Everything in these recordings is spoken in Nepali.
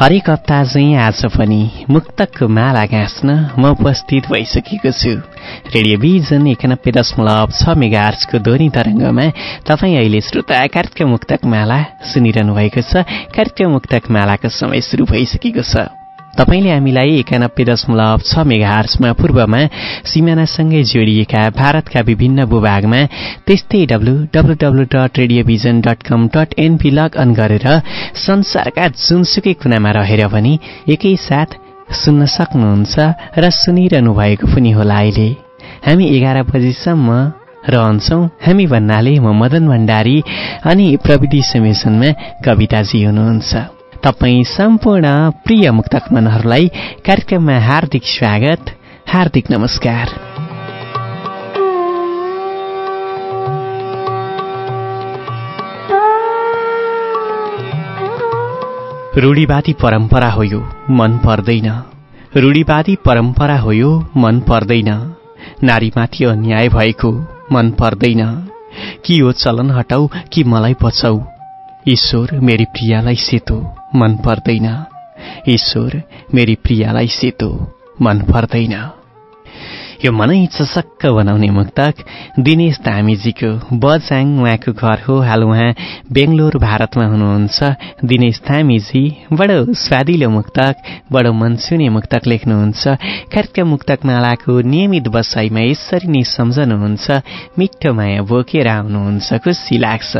हरेक हप्ता चाहिँ आज पनि मुक्तकको माला गाँच्न म उपस्थित भइसकेको छु। रेडियो भिजन एकानब्बे दशमलव छ मेगा आर्चको ध्वनि तरङ्गमा तपाईँ अहिले श्रोता कार्यक्रम मुक्तक माला सुनिरहनु भएको छ। कार्यक्रम मुक्तक मालाको समय सुरु भइसकेको छ। तपाईँले हामीलाई एकानब्बे दशमलव छ मेगाहर्समा पूर्वमा सिमानासँगै जोडिएका भारतका विभिन्न भूभागमा त्यस्तै W W W dot radio vision dot com dot NP log on गरेर संसारका जुनसुकै कुनामा रहेर पनि एकैसाथ सुन्न सक्नुहुन्छ र सुनिरहनु भएको पनि होला अहिले। हामी एघार बजीसम्म रहन्छौँ। हामी भन्नाले म मदन भण्डारी अनि प्रविधि समेसनमा कविताजी हुनुहुन्छ। तपाईँ सम्पूर्ण प्रिय मुक्तक मनहरूलाई कार्यक्रममा हार्दिक स्वागत हार्दिक नमस्कार। रूढिवादी परम्परा हो यो मन पर्दैन। रूढिवादी परम्परा हो यो मन पर्दैन। नारीमाथि अन्याय भएको मन पर्दैन। कि यो चलन हटाऊ कि मलाई बचाऊ। ईश्वर मेरी प्रियालाई सेतो मन पर्दैन। ईश्वर मेरी प्रियालाई सेतो मन पर्दैन। यो मनै चसक्क बनाउने मुक्तक। दिनेश धामीजीको बजाङ उहाँको घर हो। हाल उहाँ बेङ्गलोर भारतमा हुनुहुन्छ। दिनेश धामीजी बडो स्वादिलो मुक्तक बडो मनसुने मुक्तक लेख्नुहुन्छ। कार्यक्रम मुक्तक मालाको नियमित बसाइमा यसरी नै सम्झनुहुन्छ। मिठो माया बोकेर आउनुहुन्छ। खुसी लाग्छ।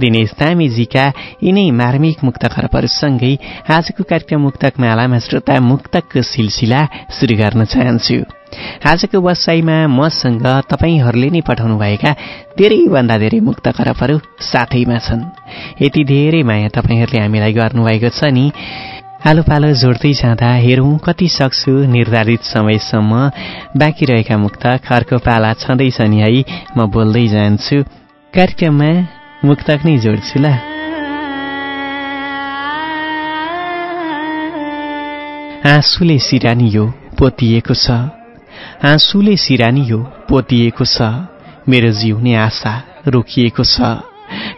दिनेश तामीजीका यिनै मार्मिक मुक्त खरबहरूसँगै आजको कार्यक्रम मुक्तक मालामा श्रोता मुक्तकको सिलसिला सुरु गर्न चाहन्छु। आजको बसाइमा मसँग तपाईँहरूले नै पठाउनुभएका धेरैभन्दा धेरै मुक्त खरबहरू साथैमा छन्। यति धेरै माया तपाईँहरूले हामीलाई गर्नुभएको छ नि। आलो पालो जोड्दै जाँदा हेरौँ कति सक्छु निर्धारित समयसम्म। बाँकी रहेका मुक्त अर्को पाला छँदैछ नि है। म बोल्दै जान्छु। कार्यक्रममा मुक्तक नै जोड्छु ल। आँसुले सिरानी यो पोतिएको छ। आँसुले सिरानी यो पोतिएको छ। मेरो जिउने आशा रोकिएको छ।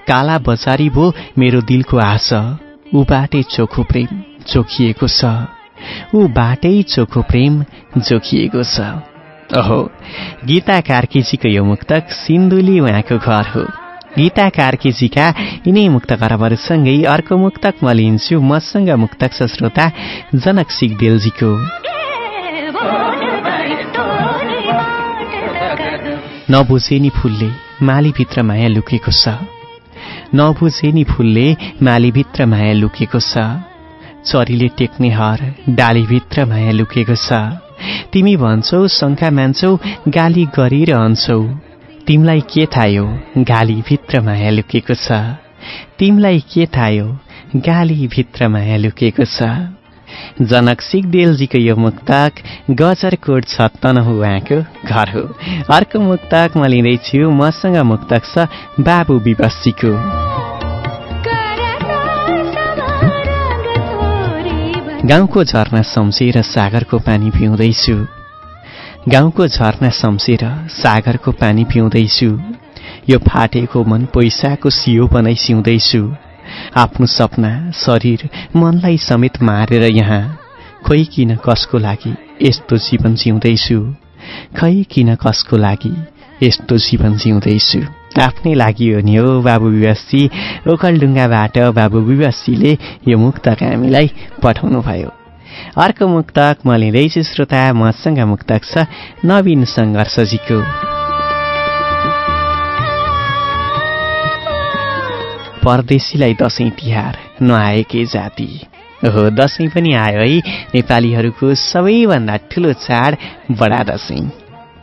काला बजारी भो मेरो दिलको आशा। ऊ बाटै चोखो प्रेम जोखिएको छ। ऊ बाटै चोखो प्रेम जोखिएको छ। ओहो गीता कार्कीजीको यो मुक्तक सिन्धुली उहाँको घर हो। गीता कार्कीजीका यिनै मुक्त खरबहरूसँगै अर्को मुक्तक म लिन्छु। मसँग मुक्तक छ श्रोता जनक सिगदेलजीको। नबुझे नि फुलले मालीभित्र माया लुकेको छ। नबुझे नि फुलले मालीभित्र माया लुकेको छ। चरीले टेक्ने हर डालीभित्र माया लुकेको छ। तिमी भन्छौ शङ्का मान्छौ गाली गरिरहन्छौ तिमलाई के थायो गालीभित्र माया लुकेको छ। तिमलाई के थायो गालीभित्र माया लुकेको छ। जनक सिगदेलजीको यो मुक्तक गजरकोट छत्तन हो उहाँको घर हो। अर्को मुक्तक म लिँदैछु मसँग मुक्तक छ बाबु विवशीको गाउँको झरना सम्सेर सागरको पानी पिउँदैछु। गाउँको झरना सम्सेर सागरको पानी पिउँदैछु। यो फाटेको मन पैसाको सियो बनाइ सिउँदैछु आफ्नो सपना शरीर मनलाई समेत मारेर यहाँ खोइ किन कसको लागि यस्तो जीवन जिउँदैछु? खै किन कसको लागि यस्तो जीवन जिउँदैछु? आफ्नै लागि हो नि हो बाबु विवासी। ओखलढुङ्गाबाट बाबु विवासीले यो मुक्तक हामीलाई पठाउनु भयो अर्को मुक्तक म श्रोता मसँग मुक्तक छ नवीन सङ्घर्षजीको। परदेशीलाई दसैँ तिहार नआएकै जाति। हो दसैँ पनि आयो है। नेपालीहरूको सबैभन्दा ठुलो चाड बडा दसैँ।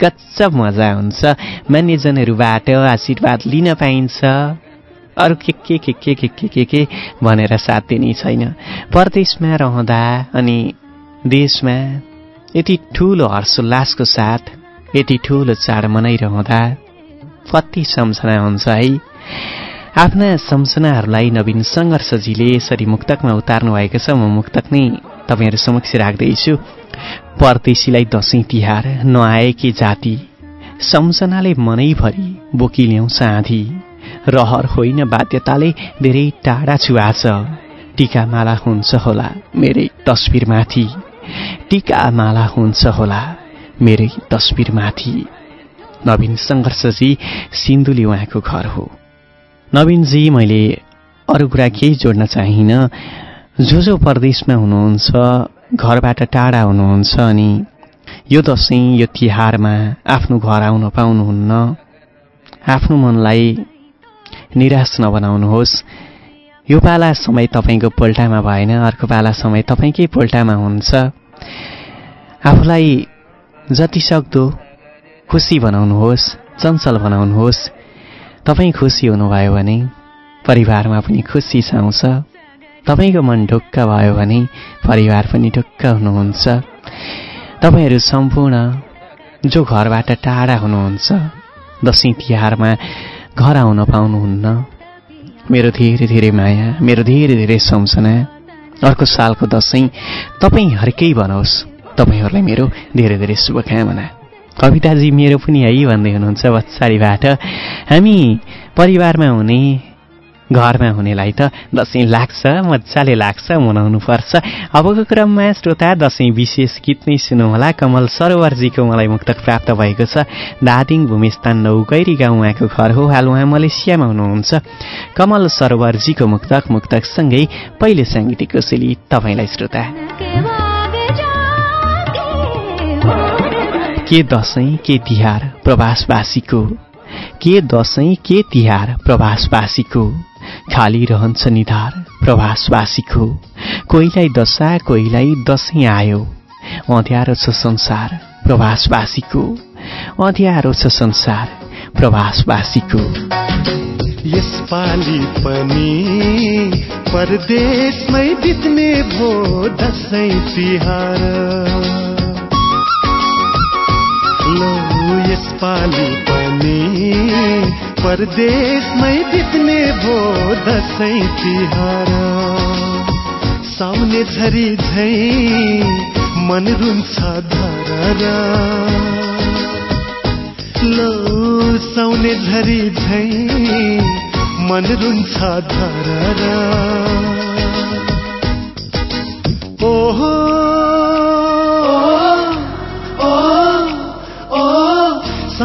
गच्चब मजा हुन्छ। मान्यजनहरूबाट आशीर्वाद लिन पाइन्छ। अरू के के के के के के के के भनेर साथ दिने छैन। परदेशमा रहँदा अनि देशमा यति ठुलो हर्षोल्लासको साथ यति ठुलो चाड मनाइरहँदा कति सम्झना हुन्छ है। आफ्ना सम्झनाहरूलाई नवीन सङ्घर्षजीले यसरी मुक्तकमा उतार्नु भएको छ। म मुक्तक नै तपाईँहरू समक्ष राख्दैछु। परदेशीलाई दसैँ तिहार नआएकी जाति सम्झनाले मनैभरि बोकी ल्याउँछ आँधी। रहर होइन बाध्यताले धेरै टाढा छुवाछ टिकामाला हुन्छ होला मेरै तस्बिरमाथि टिकामाला हुन्छ होला मेरै तस्बिरमाथि नवीन सङ्घर्षजी सिन्धुली उहाँको घर हो। नवीनजी मैले अरू कुरा केही जोड्न चाहिनँ। जो जो परदेशमा हुनुहुन्छ घरबाट टाढा हुनुहुन्छ अनि यो दसैँ यो तिहारमा आफ्नो घर आउन पाउनुहुन्न। आफ्नो मनलाई निराश नबनाउनुहोस्। यो पाला समय तपाईँको पोल्टामा भएन अर्को पाला समय तपाईँकै पोल्टामा हुन्छ। आफूलाई जति सक्दो खुसी बनाउनुहोस् चञ्चल बनाउनुहोस्। तपाईँ खुसी हुनुभयो भने परिवारमा पनि खुसी छाउँछ। तपाईँको मन ढुक्क भयो भने परिवार पनि ढुक्क हुनुहुन्छ। तपाईँहरू सम्पूर्ण जो घरबाट टाढा हुनुहुन्छ दसैँ तिहारमा घर आउन पाउनुहुन्न। मेरो धेरै धेरै माया मेरो धेरै धेरै सम्झना अर्को सालको दसैँ तपाईँहरूकै बनोस्। तपाईँहरूलाई मेरो धेरै धेरै शुभकामना। कविताजी मेरो पनि है भन्दै हुनुहुन्छ बच्चाडीबाट हामी परिवारमा हुने घरमा हुनेलाई त दसैँ लाग्छ मजाले लाग्छ मनाउनुपर्छ। अबको क्रममा श्रोता दसैँ विशेष गीत नै सुन्नुहोला कमल सरोवरजीको मलाई मुक्तक प्राप्त भएको छ। दादिङ भूमिस्थान नौगैरी गाउँ उहाँको घर हो। हाल उहाँ मलेसियामा हुनुहुन्छ। कमल सरोवरजीको मुक्तक मुक्तकसँगै पहिले साङ्गीतिक कोसेली तपाईँलाई श्रोता। के दसैँ के तिहार प्रवासवासीको? के दसैँ के तिहार प्रवासवासीको? खाली रहन्छ निधार प्रवासवासीको। कोहीलाई दशा कोहीलाई दसैँ आयो। अँध्यारो छ संसार प्रवासवासीको। अँध्यारो छ संसार प्रवासवासीको। यसपालि पनि परदेशमै बित्ने भो दसैँ तिहार। लो यसपालि पनि परदेशमै बित्ने भो दसैँ तिहार साउने झरी झै मन रुन्छ धर लो साउने झरी झै मन रुन्छ धर ओहो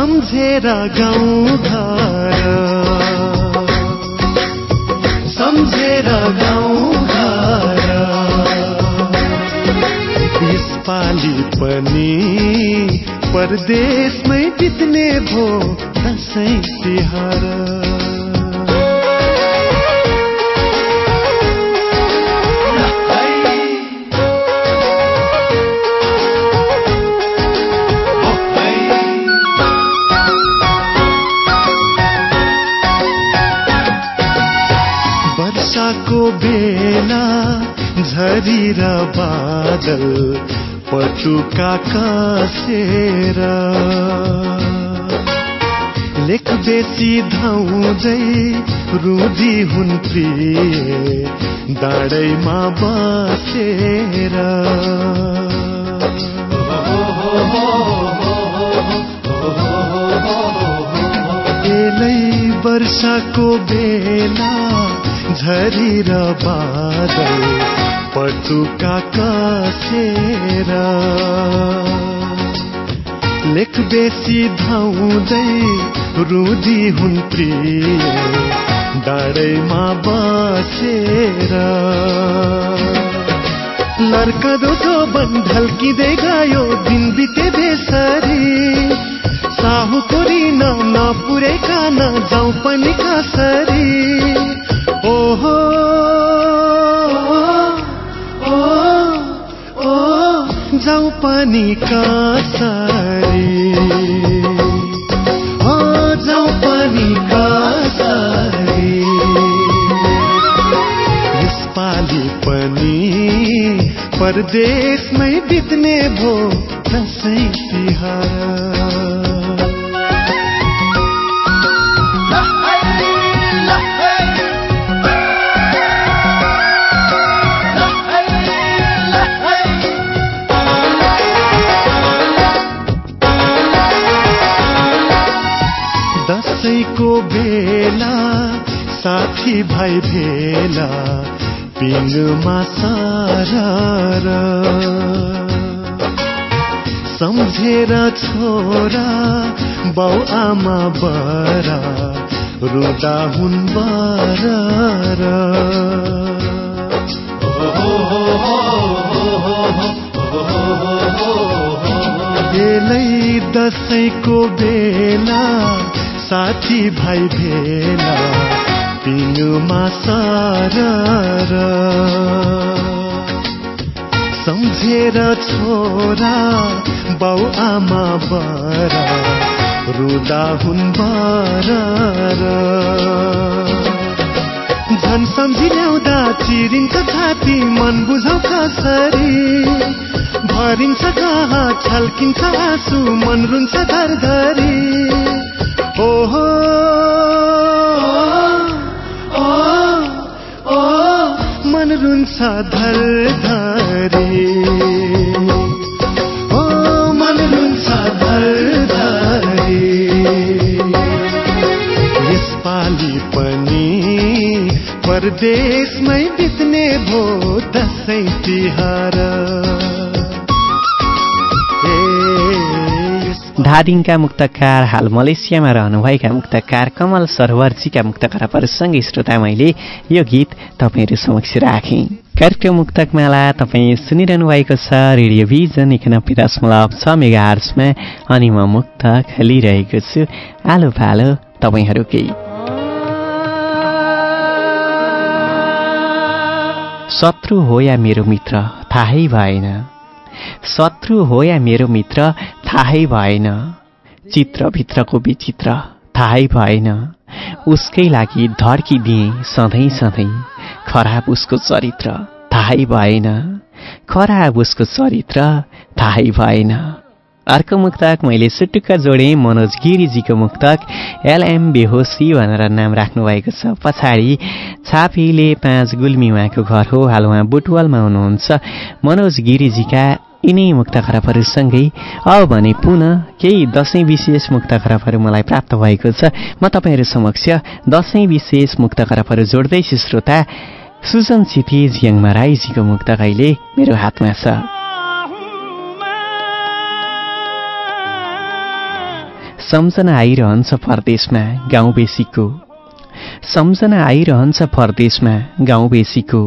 सम्झेर गाउँ घर सम्झेर गाउँ घर यसपालि पनि परदेशमै बित्ने भो दसैँ तिहार। वर्षाको बेला झरी र बादल पटुका कसेर लेख बेसी धाउँदै रुदी हुन् प्रिय डाँडैमा बसेर एलै वर्षाको बेला झरी र बादल पटुका कसेर। लेख बेसी धाउँदै रुदी हुन् प्रिय डाँडैमा बसेर। नर्कदो जोबन ढल्किँदै गयो दिन बिते बेसरी साहुको रिन नपुरेका न जाउँ पनि कसरी। जाउँ पनि कसरी जाउँ पनि कसरी यसपालि पनि परदेशमै बित्ने भो दसैँ तिहार। भाइ भेला पिङमा सार सम्झेर छोरा बाउ आमा बरा रुदा हुन् बर बेलै दसैँको बेला साथी भाइ भेला पिङमा सार सम्झेर छोरा बाउ आमा बरा रुदा हुन् बर झन् सम्झि ल्याउँदा चिरिन्छ छाती मन बुझाउ कसरी भरिन्छ कहाँ छल्किन्छ आँसु मन रुन्छ धरधरी। ओहो। रुन्छ धरधरी। ओ मन रुन्छ धरधरी यसपालि पनि परदेशमै बित्ने भो दसैँ तिहार। धादिङका मुक्तकार हाल मलेसियामा रहनुभएका मुक्तकार कमल सरोवरजीका मुक्त खराबहरूसँगै श्रोता मैले यो गीत तपाईँहरू समक्ष राखेँ। कार्यक्रम मुक्तकमाला तपाईँ सुनिरहनु भएको छ रेडियो भिजन एकानब्बे दशमलव छ मेगा आर्समा अनि म मुक्तक लिइरहेको छु। आलो पालो तपाईँहरूकै। शत्रु हो या मेरो मित्र थाहै भएन। शत्रु हो या मेरो मित्र थाहै भएन। चित्रभित्रको विचित्र थाहै भएन। उसकै लागि धड्किदिएँ सधैँ सधैँ। खराब उसको चरित्र थाहै भएन। खराब उसको चरित्र थाहै भएन। अर्को मुक्तक मैले सुटुक्क जोडेँ मनोज गिरिजीको मुक्तक एलएम बेहोसी भनेर नाम राख्नुभएको छ। पछाडि छापीले पाँच गुल्मी उहाँको घर हो। हाल उहाँ बुटवलमा हुनुहुन्छ। मनोज गिरिजीका यिनै मुक्त खराबहरूसँगै अब भने पुनः केही दसैँ विशेष मुक्त खराबहरू मलाई प्राप्त भएको छ। म तपाईँहरू समक्ष दसैँ विशेष मुक्त खराबहरू जोड्दैछु श्रोता। सुजन सिथी जियाङमा राईजीको मुक्त अहिले मेरो हातमा छ। सम्झना आइरहन्छ परदेशमा गाउँ बेसीको। सम्झना आइरहन्छ परदेशमा गाउँ बेसीको।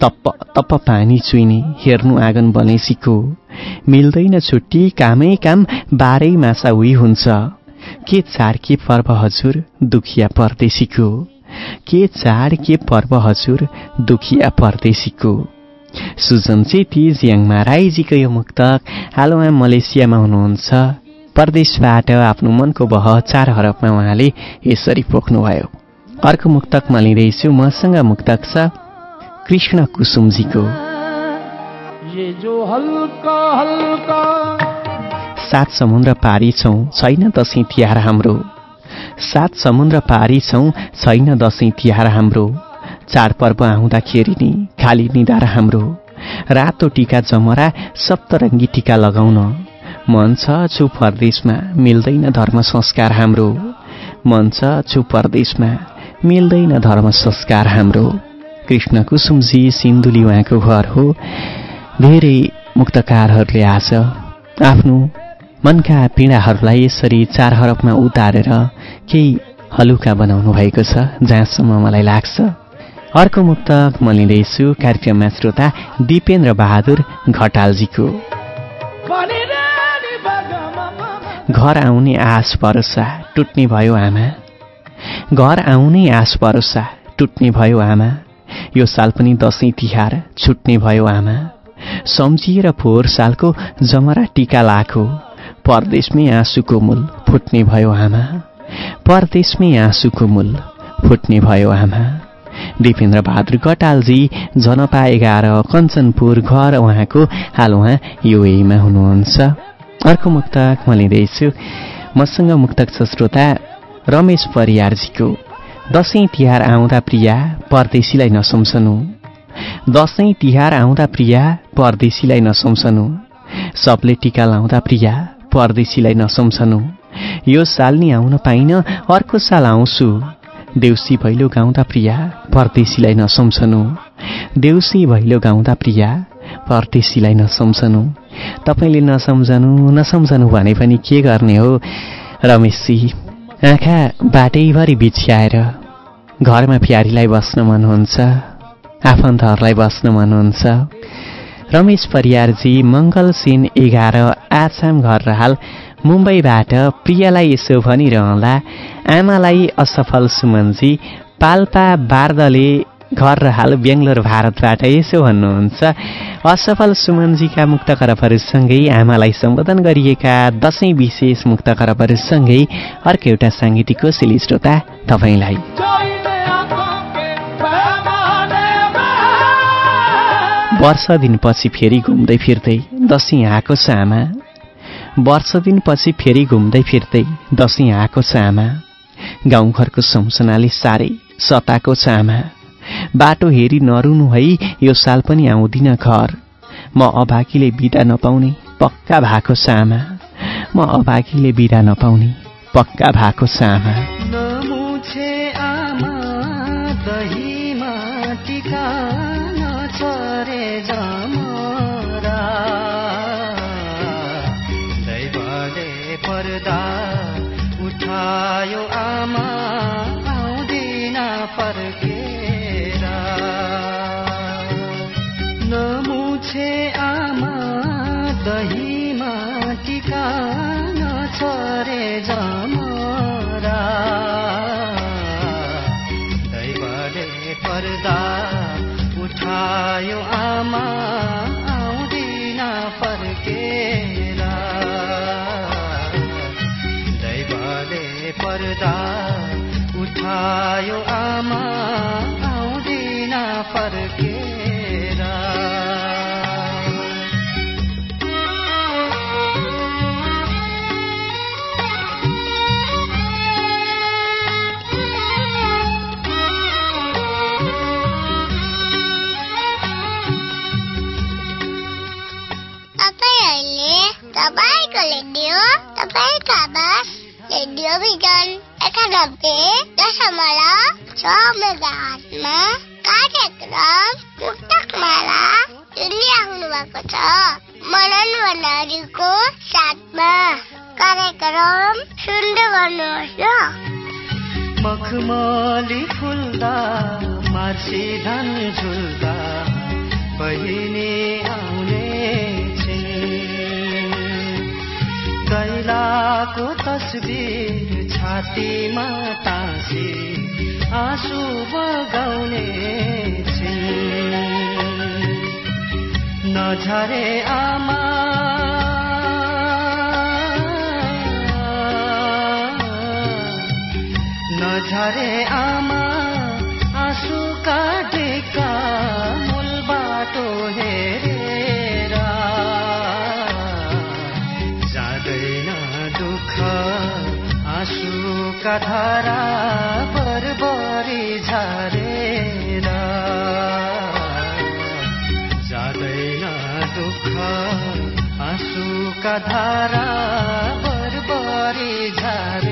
तप्प तप्प पानी चुइने हेर्नु आँगन बनेसीको। मिल्दैन छुट्टी कामै काम बाह्रै मासा उही हुन्छ। के चाड के पर्व हजुर दुखिया परदेशीको। के चाड के पर्व हजुर दुखिया परदेशीको। सुजन चेती जियाङमा राईजीको यो मुक्तक हाल उहाँ मलेसियामा हुनुहुन्छ। परदेशबाट आफ्नो मनको बह चार हरफमा उहाँले यसरी पोख्नुभयो। अर्को मुक्तक म लिँदैछु मसँग मुक्तक छ कृष्ण कुसुमजीको। सात समुद्र पारी छौँ छैन दसैँ तिहार हाम्रो। सात समुद्र पारी छौँ छैन दसैँ तिहार हाम्रो। चाडपर्व आउँदाखेरि नि खाली निधार हाम्रो। रातो टिका जमरा सप्तरङ्गी टिका लगाउन। मन छ छु परदेशमा मिल्दैन धर्म संस्कार हाम्रो। मन छ छु परदेशमा मिल्दैन धर्म संस्कार हाम्रो। कृष्ण कुसुमजी सिन्धुली उहाँको घर हो। धेरै मुक्तकारहरूले आज आफ्नो मनका पीडाहरूलाई यसरी चार हरफमा उतारेर केही हलुका बनाउनु भएको छ जहाँसम्म मलाई लाग्छ। अर्को मुक्तक म लिँदैछु कार्यक्रममा श्रोता दिपेन्द्र बहादुर घटालजीको। घर आउने आश भरोसा टुट्ने भयो आमा। घर आउने आश भरोसा टुट्ने भयो आमा। यो साल पनि दसैँ तिहार छुट्ने भयो आमा। सम्झिएर फोहोर सालको जमरा टिका लाखो परदेशमै आँसुको मूल फुट्ने भयो आमा। परदेशमै आँसुको मूल फुट्ने भयो आमा। दिपेन्द्र बहादुर कटालजी जनपा एघार कञ्चनपुर घर उहाँको हाल उहाँ युएमा हुनुहुन्छ। अर्को मुक्तक म लिँदैछु मसँग मुक्तक छ श्रोता रमेश परियारजीको दसैँ तिहार आउँदा प्रिया परदेशीलाई नसम्झनु दसैँ तिहार आउँदा प्रिया परदेशीलाई नसम्झनु सबले टिका लाउँदा प्रिया परदेशीलाई नसम्झनु यो साल नि आउन पाइन अर्को साल आउँछु। देउसी भैलो गाउँदा प्रिया परदेशीलाई नसम्झनु देउसी भैलो गाउँदा प्रिया परदेशीलाई नसम्झनु तपाईँले नसम्झनु नसम्झनु भने पनि के गर्ने हो? रमेशजी आँखा बाटैभरि बिछ्याएर घरमा फ्यारीलाई बस्न मन हुन्छ आफन्तहरूलाई बस्न मन हुन्छ। रमेश परियारजी मङ्गल सिन एघार आसाम घर हाल मुम्बईबाट प्रियालाई यसो भनिरहँदा आमालाई असफल सुमनजी पाल्पा बार्दले घर र हाल बेङ्गलोर भारतबाट यसो भन्नुहुन्छ। असफल सुमनजीका मुक्त करपहरूसँगै आमालाई सम्बोधन गरिएका दसैँ विशेष मुक्त करपहरूसँगै अर्को एउटा साङ्गीतिक कोसेली श्रोता तपाईँलाई। वर्ष दिनपछि फेरि घुम्दै फिर्दै दसैँ आएको छ आमा। वर्ष दिनपछि फेरि घुम्दै फिर्दै दसैँ आएको छ आमा। गाउँघरको सम्सनाले साह्रै सताएको छ आमा। बाटो हेरी नरुनु है यो साल पनि आउँदिन घर। म अभागीले बिदा नपाउने पक्का भएको आमा म अभागीले बिदा नपाउने पक्का भएको छ उठायो आमा आउँदिन फर्केर दैवले पर्दा उठायो आमा आउँदिन फर्केर भिजन एकानब्बे दशमलव छ मेगाहर्जमा कार्यक्रम मुक्तकमाला सुनिराख्नु भएको छ मनन भण्डारीको साथमा कार्यक्रम सुन्दै गर्नुहोस् ल मखमली फुल्दा मार्सी धन झुल्दा बहिनी आउने कैलाको तस्बिर छातीमा टाँसी आँसु बगाउने नझरे आमा। नझरे आमा आँसु काटेका मूल बाटो हेरेर आँसुका धारा बरबरी झारेर जाँदैन दुःख आँसुका धारा बरबरी झारेर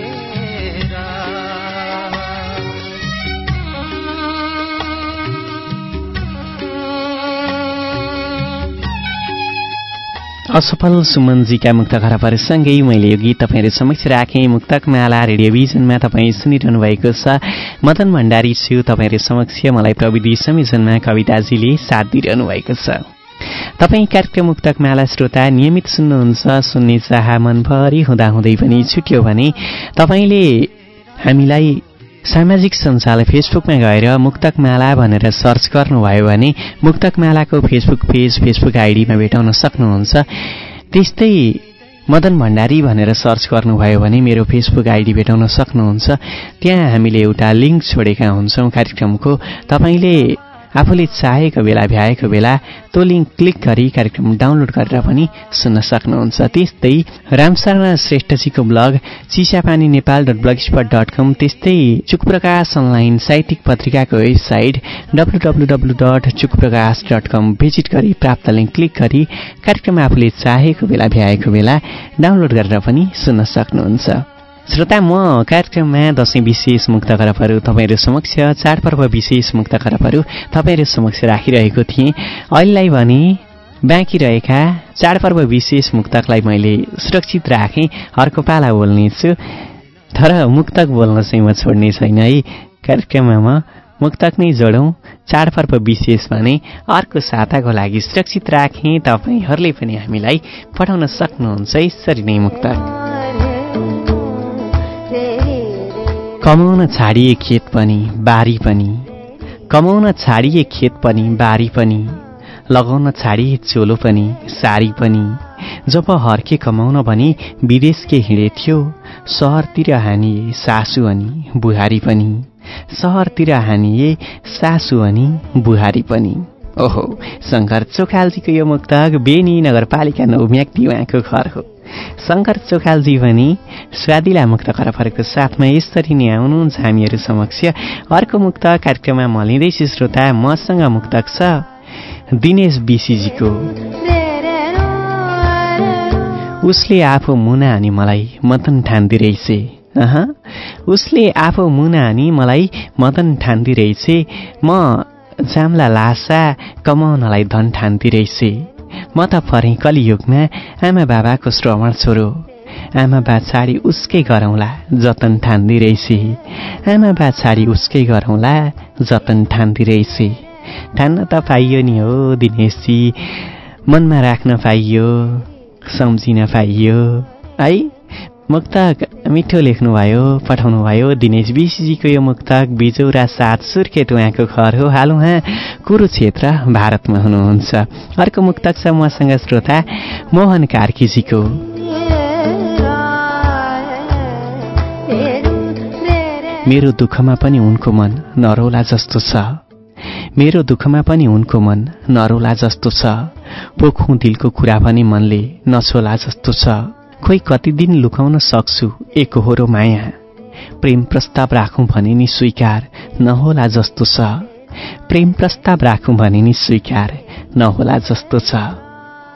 असफल सुमनजीका मुक्त खराबहरूसँगै मैले यो गीत तपाईँहरू समक्ष राखेँ। मुक्तक माला रेडियोभिजनमा तपाईँ सुनिरहनु भएको छ। मदन भण्डारी छु तपाईँहरू समक्ष। मलाई प्रविधि संयोजनमा कविताजीले साथ दिइरहनु भएको छ। तपाईँ कार्यक्रम मुक्तक माला श्रोता नियमित सुन्नुहुन्छ सुन्ने चाह मनभरि हुँदाहुँदै पनि छुट्यो भने तपाईँले हामीलाई सामाजिक सञ्जाल फेसबुकमा गएर मुक्तक माला भनेर सर्च गर्नुभयो भने मुक्तक मालाको फेसबुक पेज फेसबुक आइडीमा भेटाउन सक्नुहुन्छ। त्यस्तै मदन भण्डारी भनेर सर्च गर्नुभयो भने मेरो फेसबुक आइडी भेटाउन सक्नुहुन्छ। त्यहाँ हामीले एउटा लिङ्क छोडेका हुन्छौँ कार्यक्रमको। तपाईँले आफूले चाहेको बेला भ्याएको बेला त्यो लिङ्क क्लिक गरी कार्यक्रम डाउनलोड गरेर पनि सुन्न सक्नुहुन्छ। त्यस्तै Ramsharan श्रेष्ठजीको blog Chisapani Nepal dot blog spot dot com त्यस्तै चुकप्रकाश अनलाइन साहित्यिक पत्रिकाको website W W W dot Chukprakash dot com visit गरी प्राप्त लिङ्क क्लिक गरी कार्यक्रम आफूले चाहेको बेला भ्याएको बेला डाउनलोड गरेर पनि सुन्न सक्नुहुन्छ। श्रोता म कार्यक्रममा दसैँ विशेष मुक्त खरबहरू तपाईँहरू समक्ष चाडपर्व विशेष मुक्त खरबहरू तपाईँहरू समक्ष राखिरहेको थिएँ अहिलेलाई भने बाँकी रहेका चाडपर्व विशेष मुक्तकलाई मैले सुरक्षित राखेँ अर्को पाला बोल्नेछु तर मुक्तक बोल्न चाहिँ म छोड्ने छैन है कार्यक्रममा म मुक्तक नै जोडौँ चाडपर्व विशेष भने अर्को साताको लागि सुरक्षित राखेँ तपाईँहरूले पनि हामीलाई पठाउन सक्नुहुन्छ यसरी नै मुक्तक कमाउन छाडिए खेत पनि बारी पनि। कमाउन छाडिए खेत पनि बारी पनि। लगाउन छाडिए चोलो पनि सारी पनि। जब हर्के कमाउन भने विदेशकै हिँडेथ्यो सहरतिर हानिए सासु अनि बुहारी पनि। सहरतिर हानिए सासु अनि बुहारी पनि। ओहो शङ्कर चोखालजीको यो मुक्तक बेनी नगरपालिका नौ म्याग्दी उहाँको घर हो। शङ्कर चोखालजी पनि स्वादिला मुक्त खरफरको साथमा यसरी नै आउनुहुन्छ हामीहरू समक्ष अर्को मुक्त कार्यक्रममा म लिँदैछु श्रोता मसँग मुक्तक छ दिनेश बिसीजीको उसले आफू मुना अनि मलाई मदन ठान्दिरहेछ उसले आफू मुना अनि मलाई मदन ठान्दिरहेछ म जाम्ला लासा कमाउनलाई धन ठान्दिरहेछ म त परेँ कलियुगमा आमा बाबाको श्रवण छोरो आमा बा छाडी उसकै गरौँला जतन ठान्दी रहेछ आमा बा छाडी उसकै गरौँला जतन ठान्दी रहेछ ठान्न त पाइयो नि हो दिनेशजी मनमा राख्न पाइयो सम्झिन पाइयो। है? मुक्तक मिठो लेख्नुभयो पठाउनुभयो। दिनेश विशीजीको यो मुक्तक बिजौरा साथ सुर्खेत उहाँको घर हो। हाल उहाँ कुरुक्षेत्र भारतमा हुनुहुन्छ। अर्को मुक्तक छ मसँग श्रोता मोहन कार्कीजीको। मेरो दुःखमा पनि उनको मन नरौला जस्तो छ। मेरो दुःखमा पनि उनको मन नरौला जस्तो छ। पोखौँ दिलको कुरा पनि मनले नछोला जस्तो छ। खोइ कति दिन लुकाउन सक्छु? एकहोरो माया। प्रेम प्रस्ताव राखौँ भने नि स्वीकार नहोला जस्तो छ। प्रेम प्रस्ताव राखौँ भने नि स्वीकार नहोला जस्तो छ।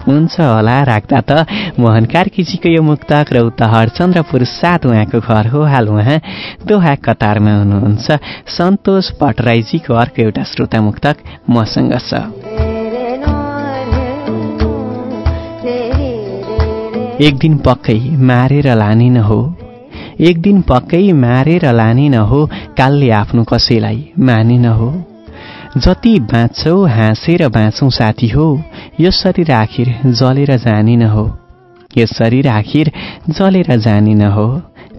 हुन्छ होला राख्दा त। मोहन कार्कीजीको यो मुक्तक र उता हरचन्द्रपुर सात उहाँको घर हो हाल उहाँ दोहा कतारमा हुनुहुन्छ। सन्तोष भट्टराईजीको अर्को एउटा श्रोता मुक्तक मसँग छ। एक दिन पक्कै मारेर लाने न हो। एक दिन पक्कै मारेर लाने न हो कालले आफ्नो कसैलाई माने न हो। जति बाँच्छौ हाँसेर बाँचौँ साथी हो यो शरीर आखिर जलेर जाने न हो। यो शरीर आखिर जलेर जाने न हो।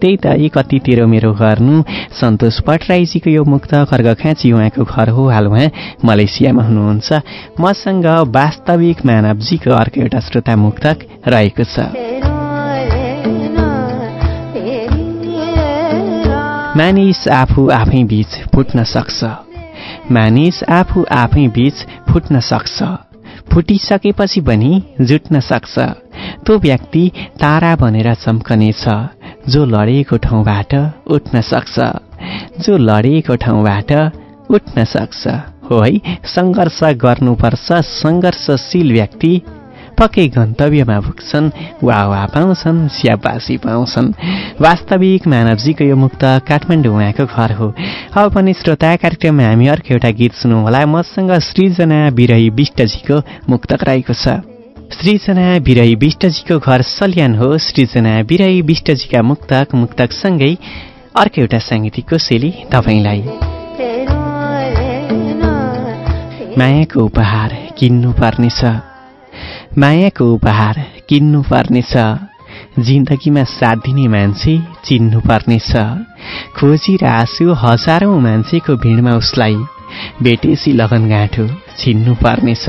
त्यही त यी कति तेरो मेरो गर्नु। सन्तोष पटराईजीको यो मुक्त खर्ग खाँची उहाँको घर हो हाल उहाँ मलेसियामा हुनुहुन्छ। मसँग वास्तविक मानवजीको अर्को एउटा श्रोता मुक्तक रहेको छ। मानिस आफू आफै बीच फुट्न सक्छ। मानिस आफू आफै बीच फुट्न सक्छ। फुटिसकेपछि पनि जुट्न सक्छ। त्यो व्यक्ति तारा बनेर चम्कनेछ जो लडेको ठाउँबाट उठ्न सक्छ। जो लडेको ठाउँबाट उठ्न सक्छ। हो है सङ्घर्ष गर्नुपर्छ। सङ्घर्षशील व्यक्ति पक्कै गन्तव्यमा पुग्छन् वा वा पाउँछन् स्याबासी पाउँछन्। वास्तविक मानवजीको यो मुक्त काठमाडौँ उहाँको घर हो। अब पनि श्रोता कार्यक्रममा हामी अर्को एउटा गीत सुनौँ होला मसँग सृजना बिरही विष्टजीको मुक्तक रहेको छ। सृजना बिरही विष्टजीको घर सल्यान हो। सृजना बिरही विष्टजीका मुक्तक मुक्तकसँगै अर्को एउटा साङ्गीतिक कोसेली तपाईँलाई। मायाको उपहार किन्नु पर्नेछ मायाको उपहार किन्नु पर्नेछ। जिन्दगीमा साथ दिने मान्छे चिन्नु पर्नेछ। खोजी र आँसु हजारौँ मान्छेको भिडमा उसलाई बेटेसी लगन गाँठो छिन्नु पर्नेछ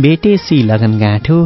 बेटेसी लगन गाँठो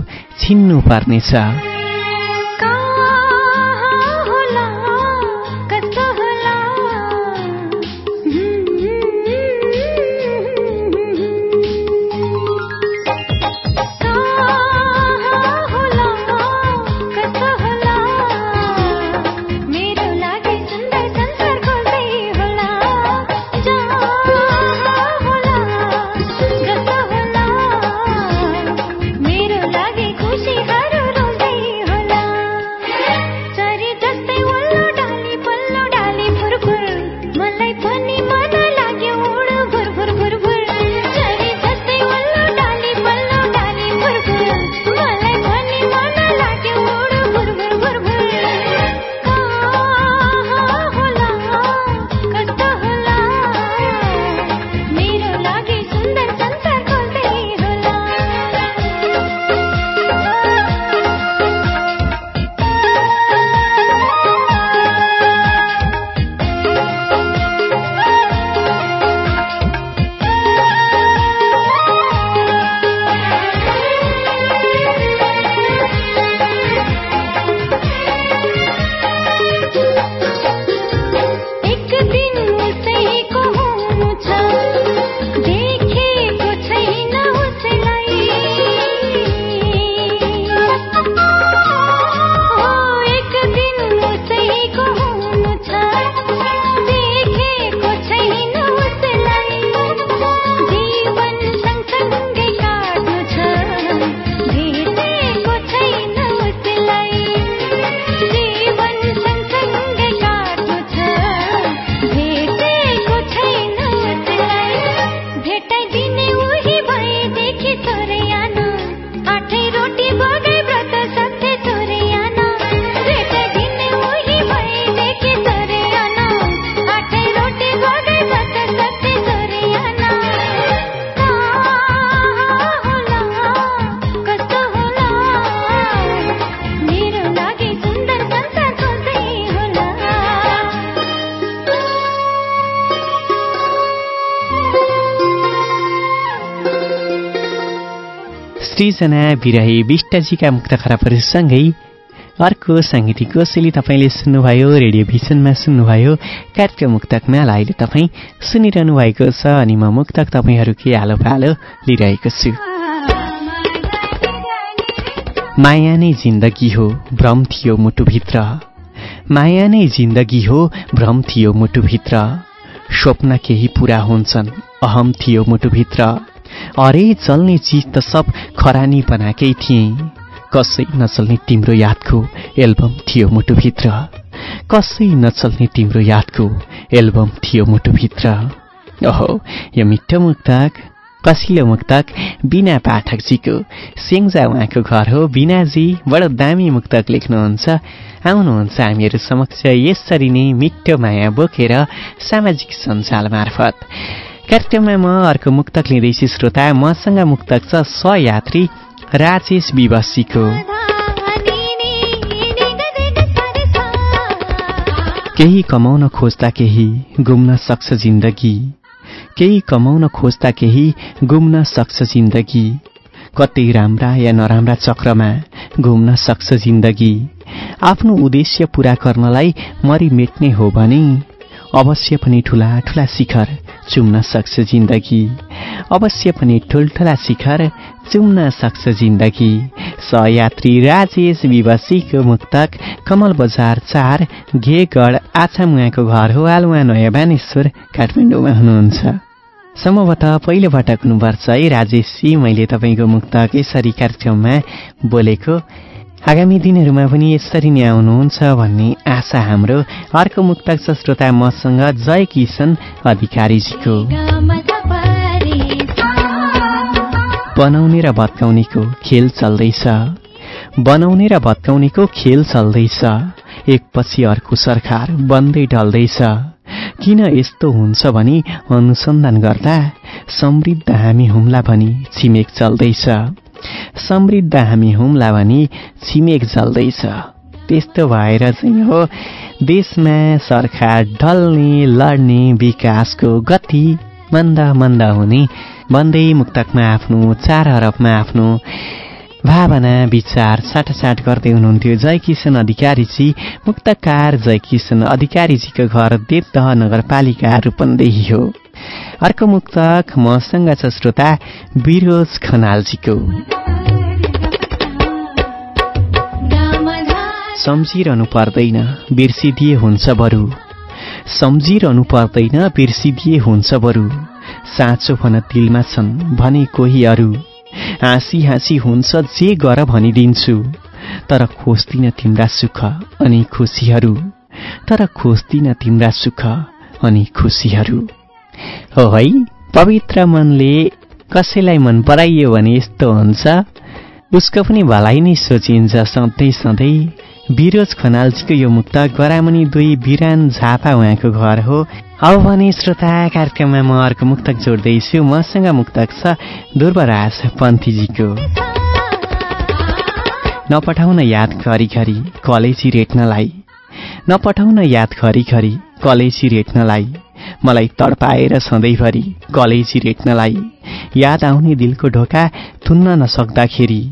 सृजना बिरही विष्टजीका मुक्त खराबहरूसँगै अर्को साङ्गीतिक कोसेली तपाईँले सुन्नुभयो रेडियो भिजनमा सुन्नुभयो कार्यक्रम मुक्तकमा अहिले तपाईँ सुनिरहनु भएको छ अनि म मुक्तक तपाईँहरूकै आलो पालो लिइरहेको छु। माया नै जिन्दगी हो भ्रम थियो मुटुभित्र। माया नै जिन्दगी हो भ्रम थियो मुटुभित्र। स्वप्न केही पुरा हुन्छन् अहम थियो मुटुभित्र। अरे चल्ने चिज त सब खरानी बनाएकै थिए। कसै नचल्ने तिम्रो यादको एल्बम थियो मुटुभित्र। कसै नचल्ने तिम्रो यादको एल्बम थियो मुटुभित्र। ओहो यो मिठो मुक्तक कसिलो मुक्तक बिना पाठकजीको सेङ्जा उहाँको घर हो। बिनाजी बडो दामी मुक्तक लेख्नुहुन्छ। आउनुहुन्छ हामीहरू समक्ष यसरी नै मिठो माया बोकेर सामाजिक सञ्जाल मार्फत। कार्यक्रममा म अर्को मुक्तक लिँदैछु श्रोता मसँग मुक्तक छ सयात्री राजेश विवासीको। केही कमाउन खोज्दा केही गुम्न सक्छ जिन्दगी। केही कमाउन खोज्दा केही गुम्न सक्छ जिन्दगी। कतै राम्रा या नराम्रा चक्रमा घुम्न सक्छ जिन्दगी। आफ्नो उद्देश्य पूरा गर्नलाई मरि मेट्ने हो भने अवश्य पनि ठुला ठुला शिखर चुम्न सक्छ जिन्दगी। अवश्य पनि ठुल्ठुला शिखर चुम्न सक्छ जिन्दगी। सहयात्री राजेश विवासीको मुक्तक कमल बजार चार घेगढ आछामुवाको घर हो उहाँ नयाँ बानेश्वर काठमाडौँमा हुनुहुन्छ। सम्भवतः पहिलो पटक हुनुपर्छ है राजेशजी मैले तपाईँको मुक्तक यसरी कार्यक्रममा बोलेको आगामी दिनहरूमा पनि यसरी नै आउनुहुन्छ भन्ने आशा हाम्रो। अर्को मुक्तक छ श्रोता मसँग जय किसन अधिकारीजीको। बनाउने र भत्काउनेको खेल चल्दैछ। बनाउने र भत्काउनेको खेल चल्दैछ। एकपछि अर्को सरकार बन्दै ढल्दैछ। किन यस्तो हुन्छ भनी अनुसन्धान गर्दा समृद्ध हामी हुम्ला भनी छिमेक चल्दैछ। समृद्ध हामी हुम्ला भनी छिमेक चल्दैछ त्यस्तो भएर चाहिँ हो देशमा सरकार ढल्ने लड्ने विकासको गति मन्द मन्द हुने। भन्दै मुक्तकमा आफ्नो चार हरफमा आफ्नो भावना विचार साटासाट गर्दै हुनुहुन्थ्यो। जयकिशन अधिकारीजी मुक्तकार जयकिशन अधिकारीजीको घर देवदह नगरपालिका रूपन्देही हो। अर्को मुक्तक मसँग छ श्रोता बिरोज खनालजीको। सम्झिरहनु पर्दैन बिर्सिदिए हुन्छ बरु। सम्झिरहनु पर्दैन बिर्सिदिए हुन्छ बरु। साँचो भन दिलमा छन् भने कोही अरू। हाँसी हाँसी हुन्छ जे गर भनिदिन्छु। तर खोज्दिन तिम्रा सुख अनि खुसीहरू। तर खोज्दिन तिम्रा सुख अनि खुसीहरू। हो है। पवित्र मनले कसैलाई मन पराइयो भने यस्तो हुन्छ? उसको पनि भलाइ नै सोचिन्छ। सधैँ सधैँ बिरोज खनालजीको यो मुक्त गरामुनि दुई बिरान झापा उहाँको घर हो। अब भने श्रोता कार्यक्रममा म अर्को मुक्तक जोड्दैछु। मसँग मुक्तक छ ध्रुवराज पन्थीजीको। नपठाउन याद घरिघरि कलेजी रेट्नलाई। नपठाउन याद घरिघरि कलेजी रेट्नलाई। मलाई तडपाएर सधैँभरि कलेजी रेट्नलाई याद आउने दिलको ढोका थुन्न नसक्दाखेरि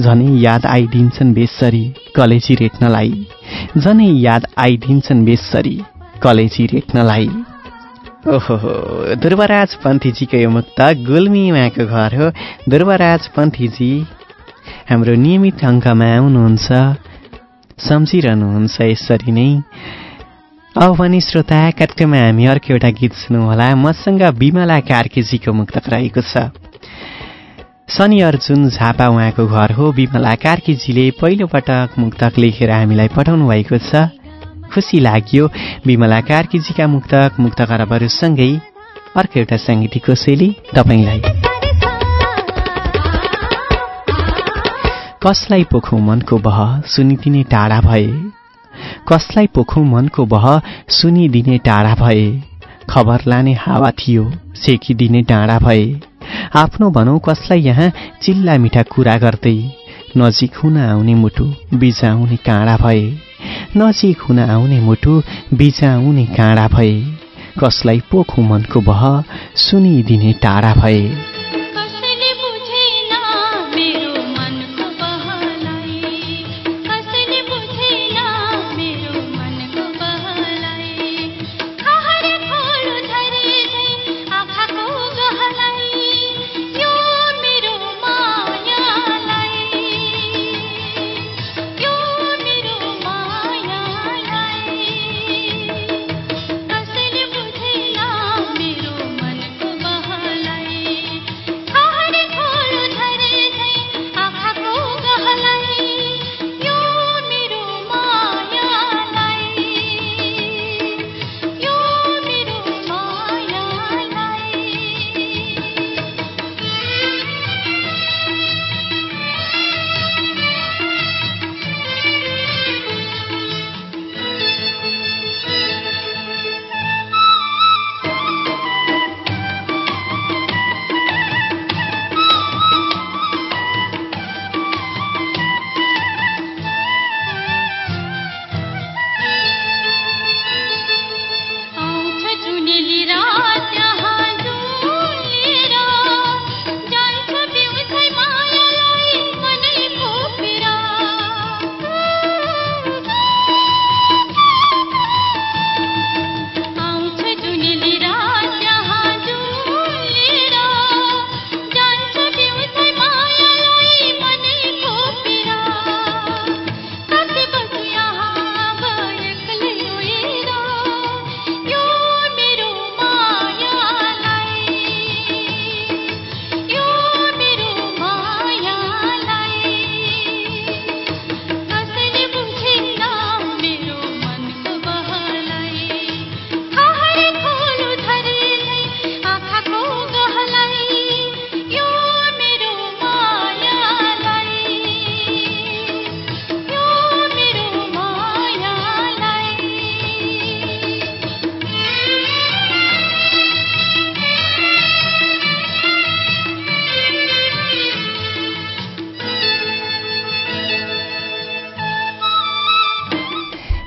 झनै याद आइदिन्छन् बेसरी कलेजी रेट्नलाई झनै याद आइदिन्छन् बेसरी कलेजी रेट्नलाई ओहो ध्रुवराज पन्थीजीको यो मुक्त गुल्मीमाको घर हो। ध्रुवराज पन्थीजी हाम्रो नियमित अङ्कमा आउनुहुन्छ सम्झिरहनुहुन्छ यसरी नै। अब भने श्रोता कार्यक्रममा हामी अर्को एउटा गीत सुन्नुहोला। मसँग विमला कार्केजीको मुक्तक रहेको छ। शनि अर्जुन झापा उहाँको घर हो। विमला कार्कीजीले पहिलोपटक मुक्तक लेखेर हामीलाई पठाउनु भएको छ। खुसी लाग्यो। विमला कार्कीजीका मुक्तक मुक्तकरबहरूसँगै अर्को एउटा साङ्गीतिक शैली तपाईँलाई। कसलाई पोखौँ मनको बह? सुनिदिने टाढा भए कसलाई पोखौँ मनको बह सुनिदिने टाढा भए? खबर लाने हावा थियो सेकिदिने डाँडा भए। आफ्नो भनौँ कसलाई यहाँ चिल्ला मिठा कुरा गर्दै। नजिक हुन आउने मुटु बिजाउने काँडा भए। नजिक हुन आउने मुटु बिजाउने काँडा भए। कसलाई पोखौँ मनको बह सुनिदिने टाढा भए।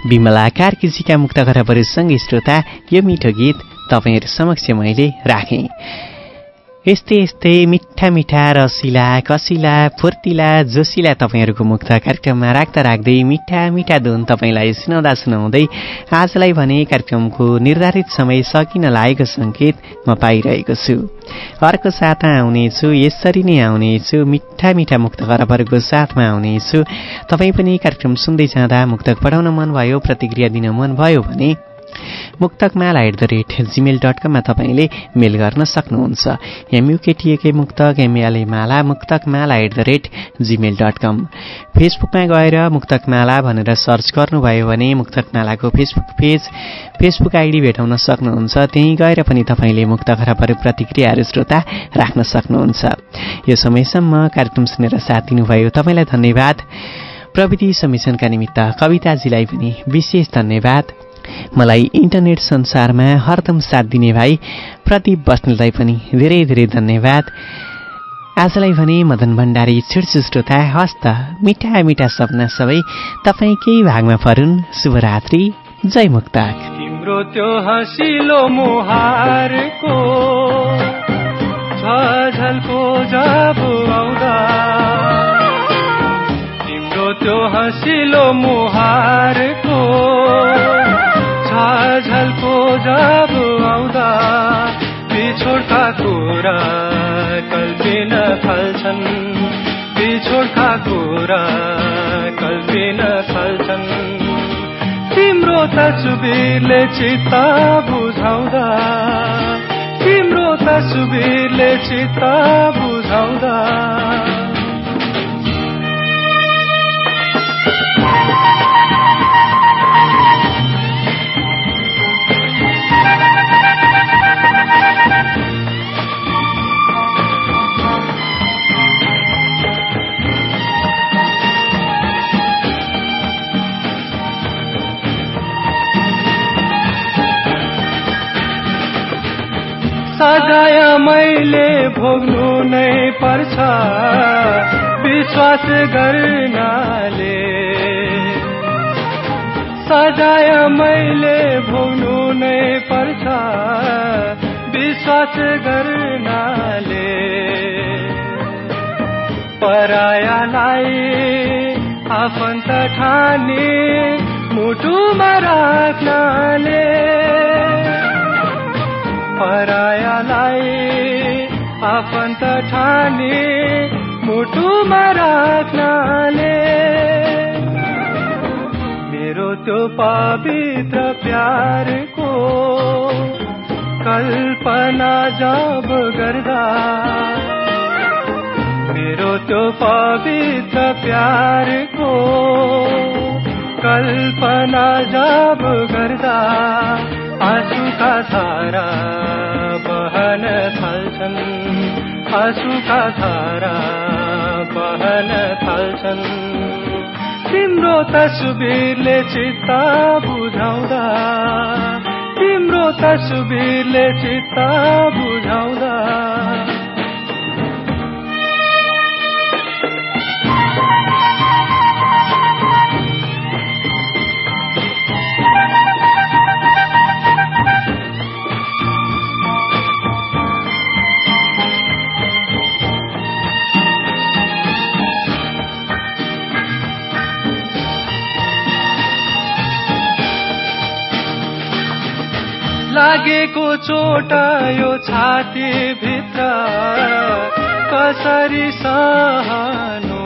विमला कार्कीजीका मुक्त खराबहरूसँगै श्रोता यो मिठो गीत तपाईँहरू समक्ष मैले राखेँ। यस्तै यस्तै मिठा मिठा रसिला कसिला फुर्तिला जोसिला तपाईँहरूको मुक्त कार्यक्रममा राख्दा राख्दै मिठा मिठा धुन तपाईँलाई सुनाउँदा सुनाउँदै आजलाई भने कार्यक्रमको निर्धारित समय सकिन लागेको सङ्केत म पाइरहेको छु। अर्को साता आउनेछु यसरी नै आउनेछु मिठा मिठा मुक्त खराबहरूको साथमा आउनेछु। तपाईँ पनि कार्यक्रम सुन्दै जाँदा मुक्तक पढाउन मन भयो प्रतिक्रिया दिन मन भयो भने Muktakmala at the rate Gmail dot कममा तपाईँले मेल गर्न सक्नुहुन्छ। एमयुकेटिएकै मुक्तक M L Muktakmala at the rate Gmail dot com. फेसबुकमा गएर मुक्तकमाला भनेर सर्च गर्नुभयो भने मुक्तकमालाको फेसबुक पेज फेसबुक आइडी भेटाउन सक्नुहुन्छ। त्यहीँ गएर पनि तपाईँले मुक्त खराबहरू प्रतिक्रियाहरू श्रोता राख्न सक्नुहुन्छ। यो समयसम्म कार्यक्रम सुनेर साथ दिनुभयो। तपाईँलाई धन्यवाद। प्रविधि समिशनका निमित्त कविताजीलाई पनि विशेष धन्यवाद। मलाई इन्टरनेट संसारमा हरदम साथ दिने भाइ प्रदीप बस्नेललाई पनि धेरै धेरै धन्यवाद। आजलाई भने मदन भण्डारी छिड्छु श्रोता हस्त मिठा मिठा सपना सबै तपाईँकै भागमा परुन् शुभरात्रि जय मुक्ताक। त्यो हँसिलो मुहारको झलको तिम्रो त्यो मुहारको झलको जब आउँदा बिछोडका कुरा कल्पिन थाल्छन्। बिछोडका कुरा कल्पिन थाल्छन्। तिम्रो तस्बिरले चित्त बुझाउँदा तिम्रो तस्बिरले चित्त बुझाउँदा। सजाय मैले भोग्नु नै पर्छ। विश्वास गर्नाले। सजाय मैले भोग्नु नै पर्छ। विश्वास गर्नाले। परायालाई आफन्त ठाने मुटुमा राख्नाले। परायालाई आफन्त ठाने मुटुमा राख्नाले। मेरो त्यो पवित्र प्यारको कल्पना जब गर्दा मेरो त्यो पवित्र प्यारको कल्पना जब गर्दा आँसुका धारा बहन थाल्छन्। आँसुका धारा बहन थाल्छन्। तिम्रो तस्बिरले चित्त बुझाउँदा तिम्रो तस्बिरले चित्त बुझाउँदा। लागेको चोट यो छाती भित्र कसरी सहनु?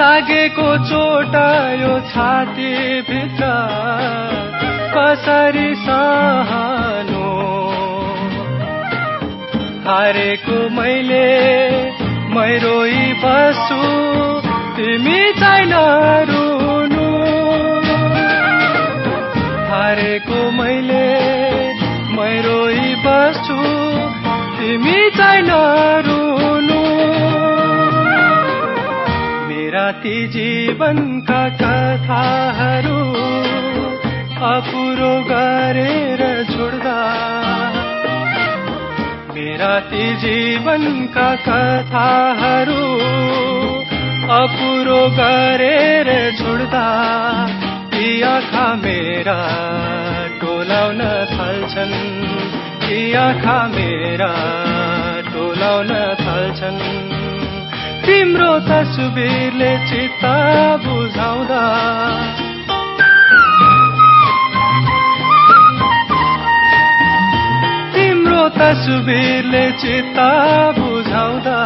लागेको चोट यो छाती भित्र कसरी सहनु? हारेको मैले मै रोइ बस्छु तिमी छैन हारेको मैले मै रोइ बस्छु तिमी छैन रुनु मेरा ती जीवनका कथाहरू अपुरो गरेर छोड्दा। मेरा ती जीवनका कथाहरू अपुरो गरेर छोड्दा। आँखा मेरा टोलाउन थाल्छन्। यी आँखा मेरा टोलाउन थाल्छन्। तिम्रो तस्बिरले चित्त बुझाउँदा। तिम्रो तस्बिरले चित्त बुझाउँदा।